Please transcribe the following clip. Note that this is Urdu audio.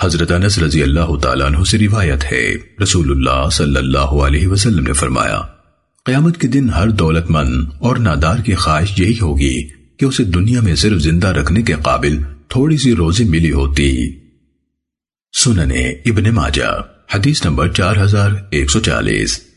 حضرت انس رضی اللہ تعالیٰ عنہ سے روایت ہے۔ رسول اللہ صلی اللہ علیہ وسلم نے فرمایا، قیامت کے دن ہر دولت مند اور نادار کی خواہش یہی ہوگی کہ اسے دنیا میں صرف زندہ رکھنے کے قابل تھوڑی سی روزی ملی ہوتی۔ سننے ابن ماجہ، حدیث نمبر چار ہزار ایک سو چالیس۔